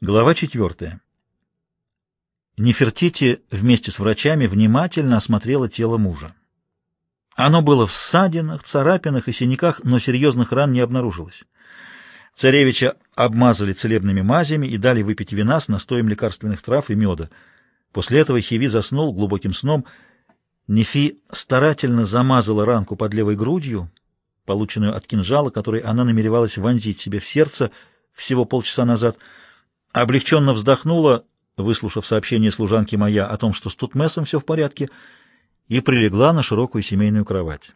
Глава четвертая. Нефертити вместе с врачами внимательно осмотрела тело мужа. Оно было в ссадинах, царапинах и синяках, но серьезных ран не обнаружилось. Царевича обмазали целебными мазями и дали выпить вина с настоем лекарственных трав и меда. После этого Хиви заснул глубоким сном. Нефи старательно замазала ранку под левой грудью, полученную от кинжала, который она намеревалась вонзить себе в сердце всего полчаса назад — облегченно вздохнула, выслушав сообщение служанки моя о том, что с Тутмесом все в порядке, и прилегла на широкую семейную кровать.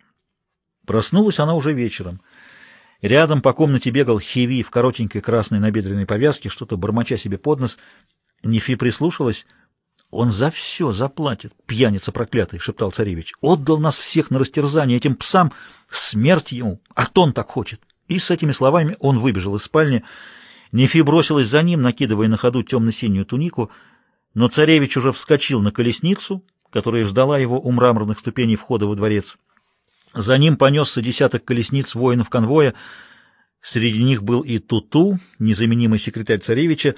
Проснулась она уже вечером. Рядом по комнате бегал Хиви в коротенькой красной набедренной повязке, что-то бормоча себе под нос. Нефи прислушалась. «Он за все заплатит, пьяница проклятый!» — шептал царевич. «Отдал нас всех на растерзание этим псам! Смерть ему! А то он так хочет!» И с этими словами он выбежал из спальни, — Нефи бросилась за ним, накидывая на ходу темно-синюю тунику, но царевич уже вскочил на колесницу, которая ждала его у мраморных ступеней входа во дворец. За ним понесся десяток колесниц воинов конвоя. Среди них был и Туту, незаменимый секретарь царевича.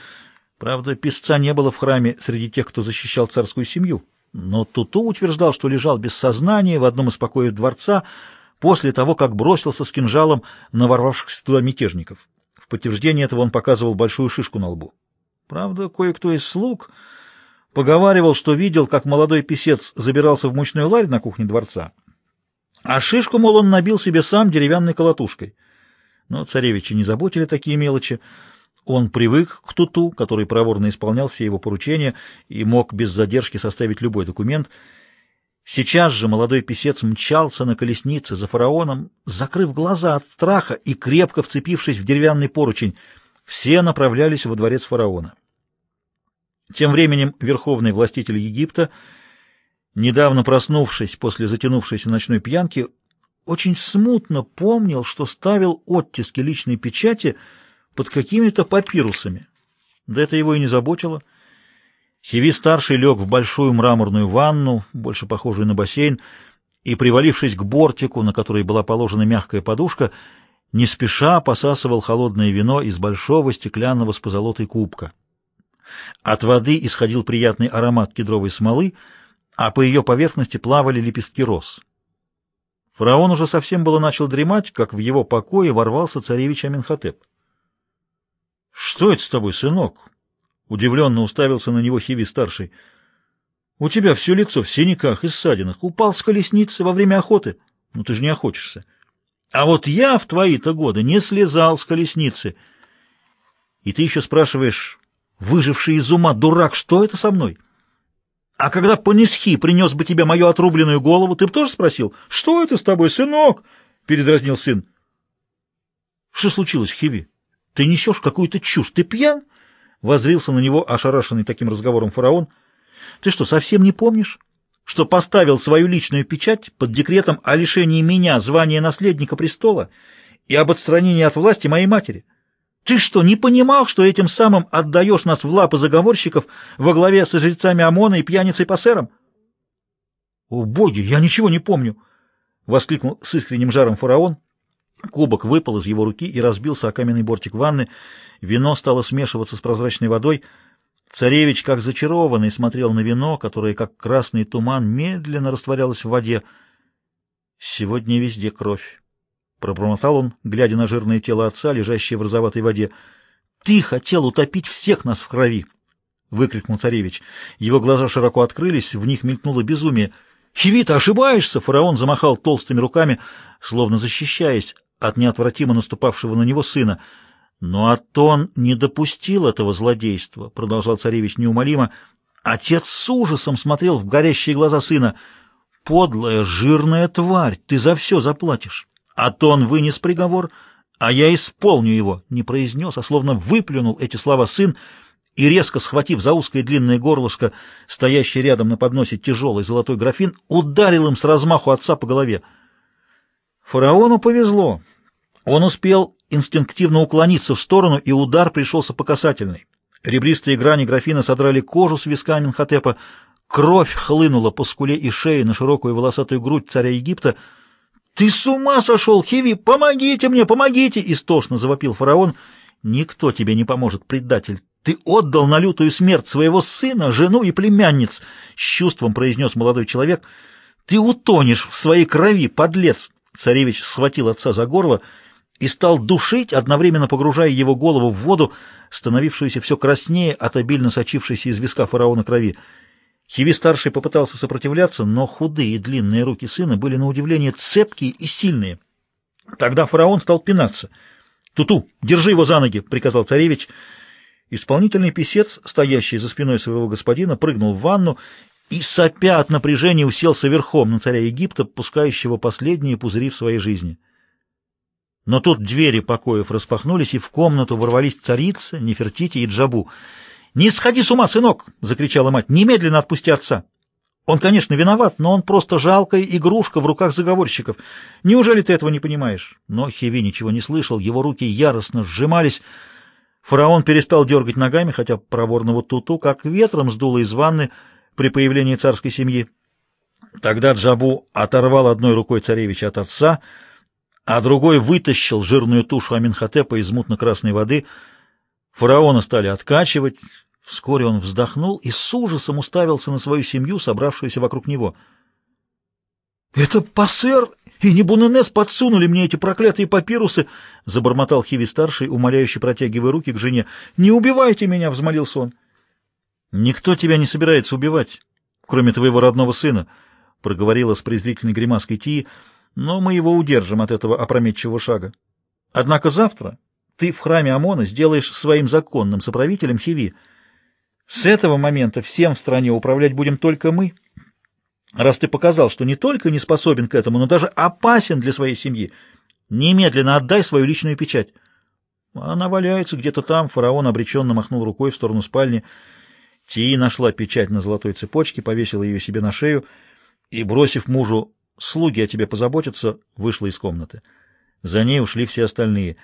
Правда, писца не было в храме среди тех, кто защищал царскую семью. Но Туту утверждал, что лежал без сознания в одном из покоев дворца после того, как бросился с кинжалом на ворвавшихся туда мятежников. Подтверждение этого он показывал большую шишку на лбу. Правда, кое-кто из слуг поговаривал, что видел, как молодой писец забирался в мучной ларь на кухне дворца, а шишку, мол, он набил себе сам деревянной колотушкой. Но царевича не заботили такие мелочи. Он привык к Туту, который проворно исполнял все его поручения и мог без задержки составить любой документ — Сейчас же молодой писец мчался на колеснице за фараоном, закрыв глаза от страха и крепко вцепившись в деревянный поручень. Все направлялись во дворец фараона. Тем временем верховный властитель Египта, недавно проснувшись после затянувшейся ночной пьянки, очень смутно помнил, что ставил оттиски личной печати под какими-то папирусами. Да это его и не заботило — Хиви-старший лег в большую мраморную ванну, больше похожую на бассейн, и, привалившись к бортику, на который была положена мягкая подушка, не спеша посасывал холодное вино из большого стеклянного с позолотой кубка. От воды исходил приятный аромат кедровой смолы, а по ее поверхности плавали лепестки роз. Фараон уже совсем было начал дремать, как в его покое ворвался царевич Аминхотеп. — Что это с тобой, сынок? Удивленно уставился на него Хиви-старший. — У тебя все лицо в синяках и ссадинах. Упал с колесницы во время охоты. Ну, ты же не охотишься. А вот я в твои-то годы не слезал с колесницы. И ты еще спрашиваешь, выживший из ума дурак, что это со мной? А когда Панисхи принес бы тебе мою отрубленную голову, ты бы тоже спросил, что это с тобой, сынок? — передразнил сын. — Что случилось, Хиви? Ты несешь какую-то чушь. Ты пьян? — Возрился на него ошарашенный таким разговором фараон. «Ты что, совсем не помнишь, что поставил свою личную печать под декретом о лишении меня звания наследника престола и об отстранении от власти моей матери? Ты что, не понимал, что этим самым отдаешь нас в лапы заговорщиков во главе со жрецами ОМОНа и пьяницей пассером?» «О, боги, я ничего не помню!» — воскликнул с искренним жаром фараон. Кубок выпал из его руки и разбился о каменный бортик ванны. Вино стало смешиваться с прозрачной водой. Царевич, как зачарованный, смотрел на вино, которое, как красный туман, медленно растворялось в воде. «Сегодня везде кровь», — пробормотал он, глядя на жирное тело отца, лежащее в розоватой воде. «Ты хотел утопить всех нас в крови!» — выкрикнул царевич. Его глаза широко открылись, в них мелькнуло безумие. «Хиви, ты ошибаешься!» — фараон замахал толстыми руками, словно защищаясь от неотвратимо наступавшего на него сына. Но Атон не допустил этого злодейства, — продолжал царевич неумолимо. Отец с ужасом смотрел в горящие глаза сына. «Подлая, жирная тварь, ты за все заплатишь!» Атон вынес приговор, а я исполню его, — не произнес, а словно выплюнул эти слова сын, и, резко схватив за узкое длинное горлышко, стоящий рядом на подносе тяжелый золотой графин, ударил им с размаху отца по голове. Фараону повезло. Он успел инстинктивно уклониться в сторону, и удар пришелся по касательной. Ребристые грани графина содрали кожу с виска Минхотепа, кровь хлынула по скуле и шее на широкую волосатую грудь царя Египта. «Ты с ума сошел, Хиви! Помогите мне, помогите!» — истошно завопил фараон. «Никто тебе не поможет, предатель! Ты отдал на лютую смерть своего сына, жену и племянниц, — с чувством произнес молодой человек. Ты утонешь в своей крови, подлец! Царевич схватил отца за горло и стал душить, одновременно погружая его голову в воду, становившуюся все краснее от обильно сочившейся из виска фараона крови. Хиви-старший попытался сопротивляться, но худые и длинные руки сына были на удивление цепкие и сильные. Тогда фараон стал пинаться. «Туту, держи его за ноги!» — приказал царевич — Исполнительный писец, стоящий за спиной своего господина, прыгнул в ванну и, сопя от напряжения, уселся верхом на царя Египта, пускающего последние пузыри в своей жизни. Но тут двери покоев распахнулись, и в комнату ворвались царица, Нефертити и Джабу. «Не сходи с ума, сынок!» — закричала мать. «Немедленно отпусти отца!» Он, конечно, виноват, но он просто жалкая игрушка в руках заговорщиков. Неужели ты этого не понимаешь? Но Хеви ничего не слышал, его руки яростно сжимались, Фараон перестал дергать ногами, хотя проворного Туту как ветром сдуло из ванны при появлении царской семьи. Тогда Джабу оторвал одной рукой царевича от отца, а другой вытащил жирную тушу Аминхотепа из мутно-красной воды. Фараона стали откачивать. Вскоре он вздохнул и с ужасом уставился на свою семью, собравшуюся вокруг него. — Это пассер «И не Буненес подсунули мне эти проклятые папирусы!» — забормотал Хиви-старший, умоляюще протягивая руки к жене. «Не убивайте меня!» — взмолился он. «Никто тебя не собирается убивать, кроме твоего родного сына», — проговорила с презрительной гримаской Тии, «но мы его удержим от этого опрометчивого шага. Однако завтра ты в храме Амона сделаешь своим законным соправителем Хиви. С этого момента всем в стране управлять будем только мы» раз ты показал, что не только не способен к этому, но даже опасен для своей семьи, немедленно отдай свою личную печать. Она валяется где-то там, фараон обреченно махнул рукой в сторону спальни. Тии нашла печать на золотой цепочке, повесила ее себе на шею и, бросив мужу «слуги о тебе позаботятся», вышла из комнаты. За ней ушли все остальные.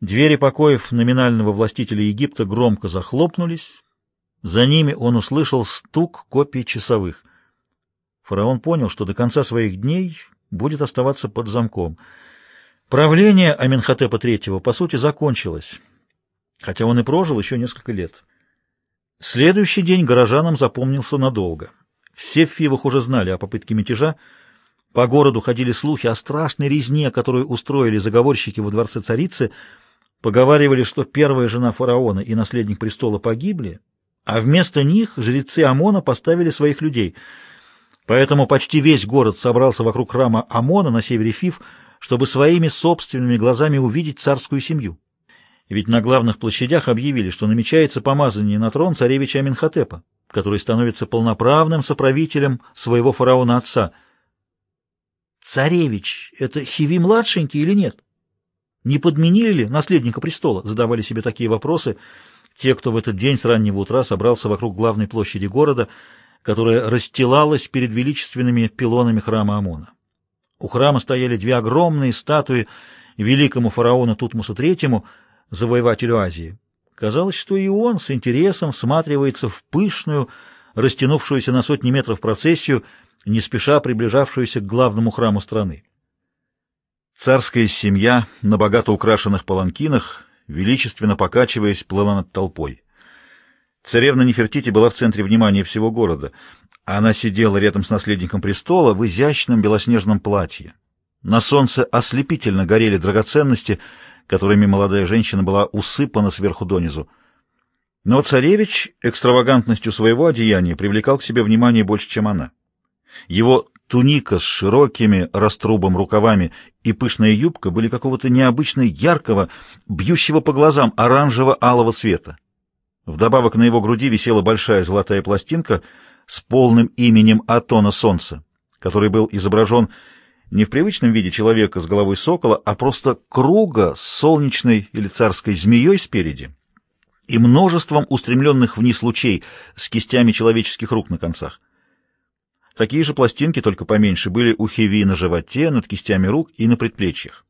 Двери покоев номинального властителя Египта громко захлопнулись. За ними он услышал стук копий часовых — Фараон понял, что до конца своих дней будет оставаться под замком. Правление Аменхотепа III, по сути, закончилось, хотя он и прожил еще несколько лет. Следующий день горожанам запомнился надолго. Все в Фивах уже знали о попытке мятежа. По городу ходили слухи о страшной резне, которую устроили заговорщики во дворце царицы. Поговаривали, что первая жена фараона и наследник престола погибли, а вместо них жрецы Амона поставили своих людей — Поэтому почти весь город собрался вокруг храма Амона на севере Фив, чтобы своими собственными глазами увидеть царскую семью. Ведь на главных площадях объявили, что намечается помазание на трон царевича Аминхотепа, который становится полноправным соправителем своего фараона-отца. «Царевич — это Хиви-младшенький или нет? Не подменили ли наследника престола?» — задавали себе такие вопросы те, кто в этот день с раннего утра собрался вокруг главной площади города — которая расстилалась перед величественными пилонами храма Амона. У храма стояли две огромные статуи великому фараону Тутмосу III, завоевателю Азии. Казалось, что и он с интересом всматривается в пышную, растянувшуюся на сотни метров процессию, не спеша приближавшуюся к главному храму страны. Царская семья на богато украшенных паланкинах, величественно покачиваясь, плыла над толпой. Царевна Нефертити была в центре внимания всего города. Она сидела рядом с наследником престола в изящном белоснежном платье. На солнце ослепительно горели драгоценности, которыми молодая женщина была усыпана сверху донизу. Но царевич экстравагантностью своего одеяния привлекал к себе внимание больше, чем она. Его туника с широкими раструбом рукавами и пышная юбка были какого-то необычно яркого, бьющего по глазам оранжево-алого цвета. Вдобавок на его груди висела большая золотая пластинка с полным именем Атона Солнца, который был изображен не в привычном виде человека с головой сокола, а просто круга с солнечной или царской змеей спереди и множеством устремленных вниз лучей с кистями человеческих рук на концах. Такие же пластинки, только поменьше, были у Хеви на животе, над кистями рук и на предплечьях.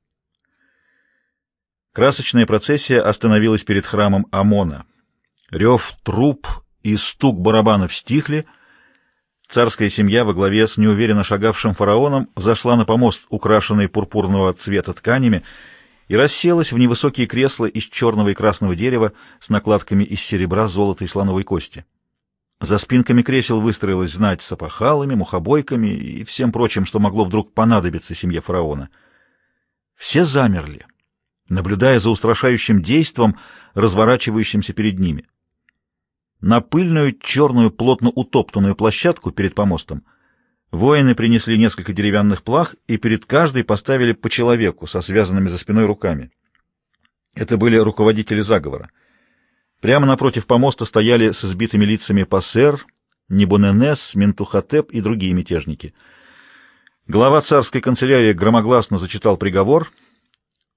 Красочная процессия остановилась перед храмом Амона — Рев труп и стук барабанов стихли. Царская семья во главе с неуверенно шагавшим фараоном зашла на помост, украшенный пурпурного цвета тканями, и расселась в невысокие кресла из черного и красного дерева с накладками из серебра, золота и слоновой кости. За спинками кресел выстроилась знать с опахалами, мухобойками и всем прочим, что могло вдруг понадобиться семье фараона. Все замерли, наблюдая за устрашающим действом, разворачивающимся перед ними. На пыльную, черную, плотно утоптанную площадку перед помостом воины принесли несколько деревянных плах и перед каждой поставили по человеку со связанными за спиной руками. Это были руководители заговора. Прямо напротив помоста стояли с избитыми лицами Пассер, Небоненес, Ментухотеп и другие мятежники. Глава царской канцелярии громогласно зачитал приговор.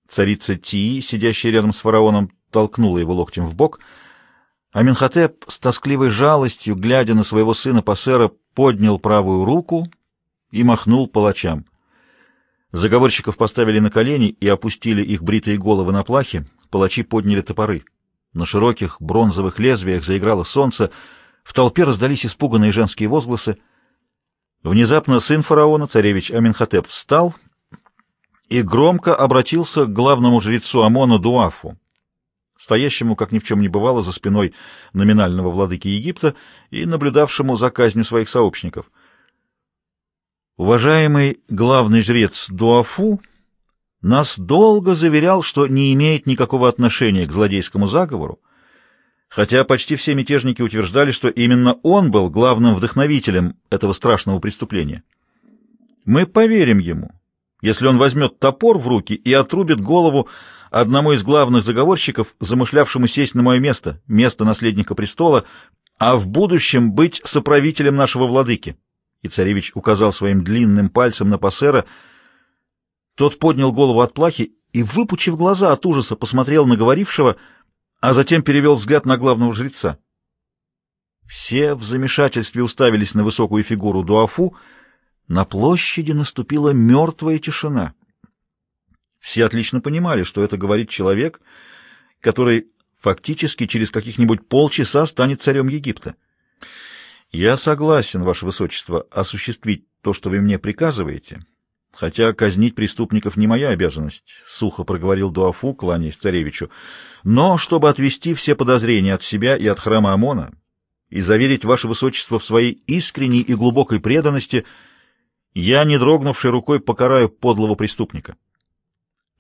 Царица Тии, сидящая рядом с фараоном, толкнула его локтем в бок, а Менхотеп с тоскливой жалостью, глядя на своего сына Пассера, поднял правую руку и махнул палачам. Заговорщиков поставили на колени и опустили их бритые головы на плахи, палачи подняли топоры. На широких бронзовых лезвиях заиграло солнце, в толпе раздались испуганные женские возгласы. Внезапно сын фараона, царевич Аминхотеп, встал и громко обратился к главному жрецу Амона Дуафу, стоящему, как ни в чем не бывало, за спиной номинального владыки Египта и наблюдавшему за казнью своих сообщников. Уважаемый главный жрец Дуафу нас долго заверял, что не имеет никакого отношения к злодейскому заговору, хотя почти все мятежники утверждали, что именно он был главным вдохновителем этого страшного преступления. Мы поверим ему, если он возьмет топор в руки и отрубит голову одному из главных заговорщиков, замышлявшему сесть на мое место, место наследника престола, а в будущем быть соправителем нашего владыки. И царевич указал своим длинным пальцем на пассера — тот поднял голову от плахи и, выпучив глаза от ужаса, посмотрел на говорившего, а затем перевел взгляд на главного жреца. Все в замешательстве уставились на высокую фигуру Дуафу. На площади наступила мертвая тишина. Все отлично понимали, что это говорит человек, который фактически через каких-нибудь полчаса станет царем Египта. «Я согласен, Ваше Высочество, осуществить то, что вы мне приказываете», Хотя казнить преступников не моя обязанность, — сухо проговорил Дуафу, кланяясь царевичу. Но чтобы отвести все подозрения от себя и от храма Амона и заверить ваше высочество в своей искренней и глубокой преданности, я, не дрогнувшей рукой, покараю подлого преступника.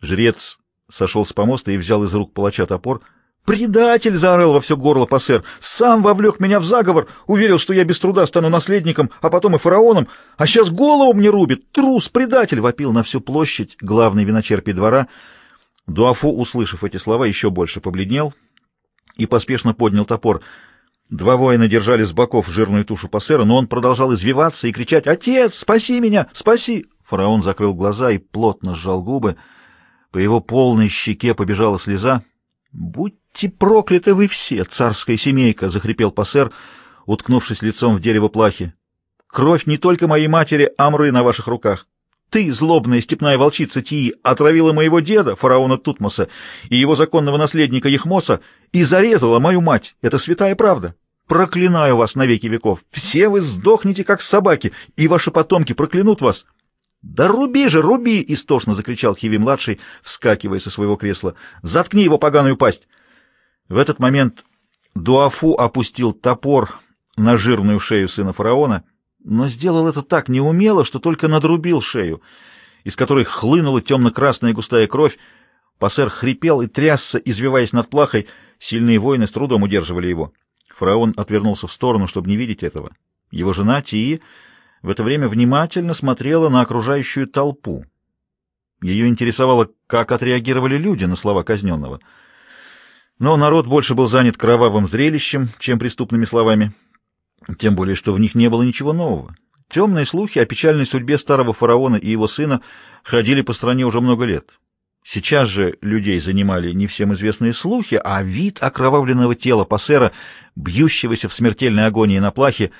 Жрец сошел с помоста и взял из рук палача топор — «Предатель!» — заорал во все горло пассер. «Сам вовлек меня в заговор, уверил, что я без труда стану наследником, а потом и фараоном, а сейчас голову мне рубит! Трус, предатель!» — вопил на всю площадь главный виночерпий двора. Дуафу, услышав эти слова, еще больше побледнел и поспешно поднял топор. Два воина держали с боков жирную тушу пассера, но он продолжал извиваться и кричать «Отец, спаси меня! Спаси!» Фараон закрыл глаза и плотно сжал губы. По его полной щеке побежала слеза. «Будьте прокляты вы все, царская семейка!» — захрипел пассер, уткнувшись лицом в дерево плахи. «Кровь не только моей матери Амры на ваших руках. Ты, злобная степная волчица Тии, отравила моего деда, фараона Тутмоса, и его законного наследника Ехмоса, и зарезала мою мать. Это святая правда. Проклинаю вас на веки веков. Все вы сдохнете, как собаки, и ваши потомки проклянут вас». «Да руби же, руби!» — истошно закричал Хиви-младший, вскакивая со своего кресла. «Заткни его поганую пасть!» В этот момент Дуафу опустил топор на жирную шею сына фараона, но сделал это так неумело, что только надрубил шею, из которой хлынула темно-красная густая кровь. Пассер хрипел и трясся, извиваясь над плахой. Сильные воины с трудом удерживали его. Фараон отвернулся в сторону, чтобы не видеть этого. Его жена Тии в это время внимательно смотрела на окружающую толпу. Ее интересовало, как отреагировали люди на слова казненного. Но народ больше был занят кровавым зрелищем, чем преступными словами. Тем более, что в них не было ничего нового. Темные слухи о печальной судьбе старого фараона и его сына ходили по стране уже много лет. Сейчас же людей занимали не всем известные слухи, а вид окровавленного тела пассера, бьющегося в смертельной агонии на плахе,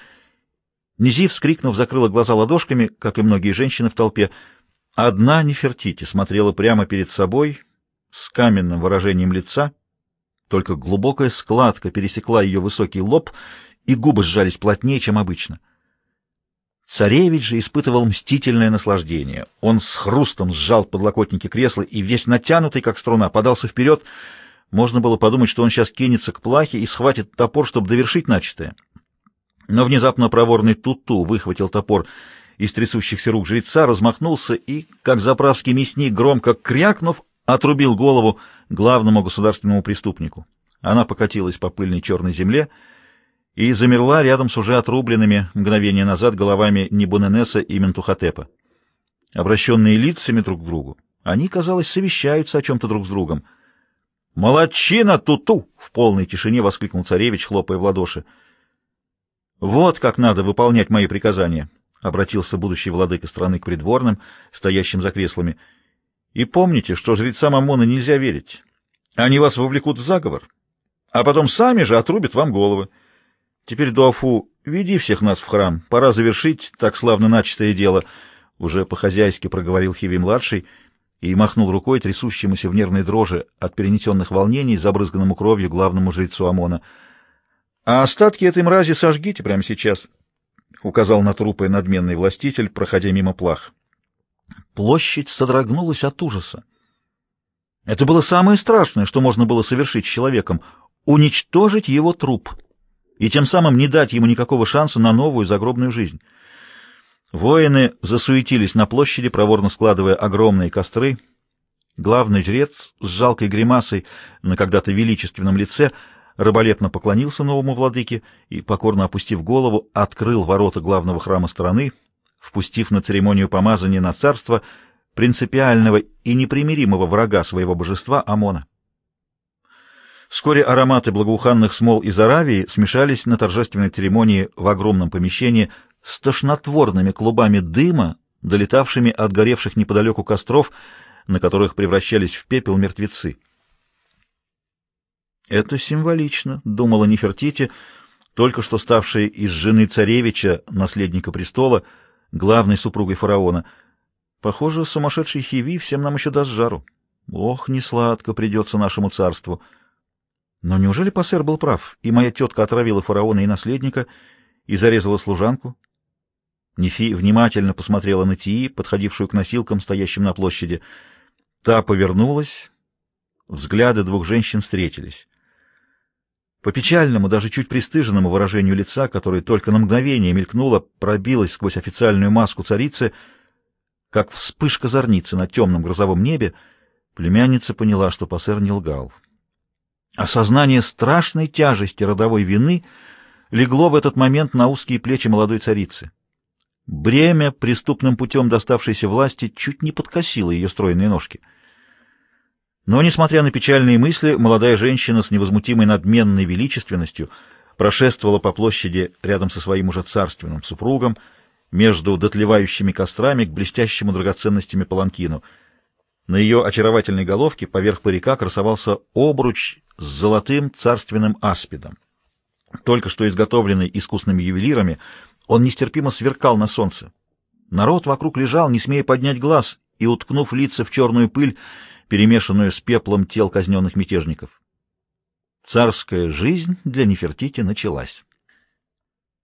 Низи, вскрикнув, закрыла глаза ладошками, как и многие женщины в толпе. Одна Нефертити смотрела прямо перед собой с каменным выражением лица, только глубокая складка пересекла ее высокий лоб, и губы сжались плотнее, чем обычно. Царевич же испытывал мстительное наслаждение. Он с хрустом сжал подлокотники кресла и, весь натянутый, как струна, подался вперед. Можно было подумать, что он сейчас кинется к плахе и схватит топор, чтобы довершить начатое. Но внезапно проворный Туту выхватил топор из трясущихся рук жреца, размахнулся и, как заправский мясник, громко крякнув, отрубил голову главному государственному преступнику. Она покатилась по пыльной черной земле и замерла рядом с уже отрубленными мгновение назад головами Небуненеса и Ментухотепа. Обращенные лицами друг к другу, они, казалось, совещаются о чем-то друг с другом. «Молодчина, Туту!» — в полной тишине воскликнул царевич, хлопая в ладоши. «Вот как надо выполнять мои приказания», — обратился будущий владыка страны к придворным, стоящим за креслами. «И помните, что жрецам Амона нельзя верить. Они вас вовлекут в заговор, а потом сами же отрубят вам головы. Теперь, Дуафу, веди всех нас в храм. Пора завершить так славно начатое дело», — уже по-хозяйски проговорил Хиви-младший и махнул рукой трясущемуся в нервной дрожи от перенесенных волнений, забрызганному кровью главному жрецу Амона — а остатки этой мрази сожгите прямо сейчас, — указал на трупы надменный властитель, проходя мимо плах. Площадь содрогнулась от ужаса. Это было самое страшное, что можно было совершить человеком — уничтожить его труп и тем самым не дать ему никакого шанса на новую загробную жизнь. Воины засуетились на площади, проворно складывая огромные костры. Главный жрец с жалкой гримасой на когда-то величественном лице — раболепно поклонился новому владыке и, покорно опустив голову, открыл ворота главного храма страны, впустив на церемонию помазания на царство принципиального и непримиримого врага своего божества Амона. Вскоре ароматы благоуханных смол из Аравии смешались на торжественной церемонии в огромном помещении с тошнотворными клубами дыма, долетавшими от горевших неподалеку костров, на которых превращались в пепел мертвецы. Это символично, думала Нефертити, только что ставшая из жены царевича, наследника престола, главной супругой фараона. Похоже, сумасшедший Хиви всем нам еще даст жару. Ох, не сладко придется нашему царству. Но неужели Пассер был прав, и моя тетка отравила фараона и наследника и зарезала служанку? Нефи внимательно посмотрела на Тии, подходившую к носилкам, стоящим на площади. Та повернулась. Взгляды двух женщин встретились. По печальному, даже чуть пристыженному выражению лица, которое только на мгновение мелькнуло, пробилось сквозь официальную маску царицы, как вспышка зорницы на темном грозовом небе, племянница поняла, что пассер не лгал. Осознание страшной тяжести родовой вины легло в этот момент на узкие плечи молодой царицы. Бремя, преступным путем доставшейся власти, чуть не подкосило ее стройные ножки — но, несмотря на печальные мысли, молодая женщина с невозмутимой надменной величественностью прошествовала по площади рядом со своим уже царственным супругом, между дотлевающими кострами к блестящему драгоценностями паланкину. На ее очаровательной головке поверх парика красовался обруч с золотым царственным аспидом. Только что изготовленный искусными ювелирами, он нестерпимо сверкал на солнце. Народ вокруг лежал, не смея поднять глаз, и, уткнув лица в черную пыль, перемешанную с пеплом тел казненных мятежников. Царская жизнь для Нефертити началась.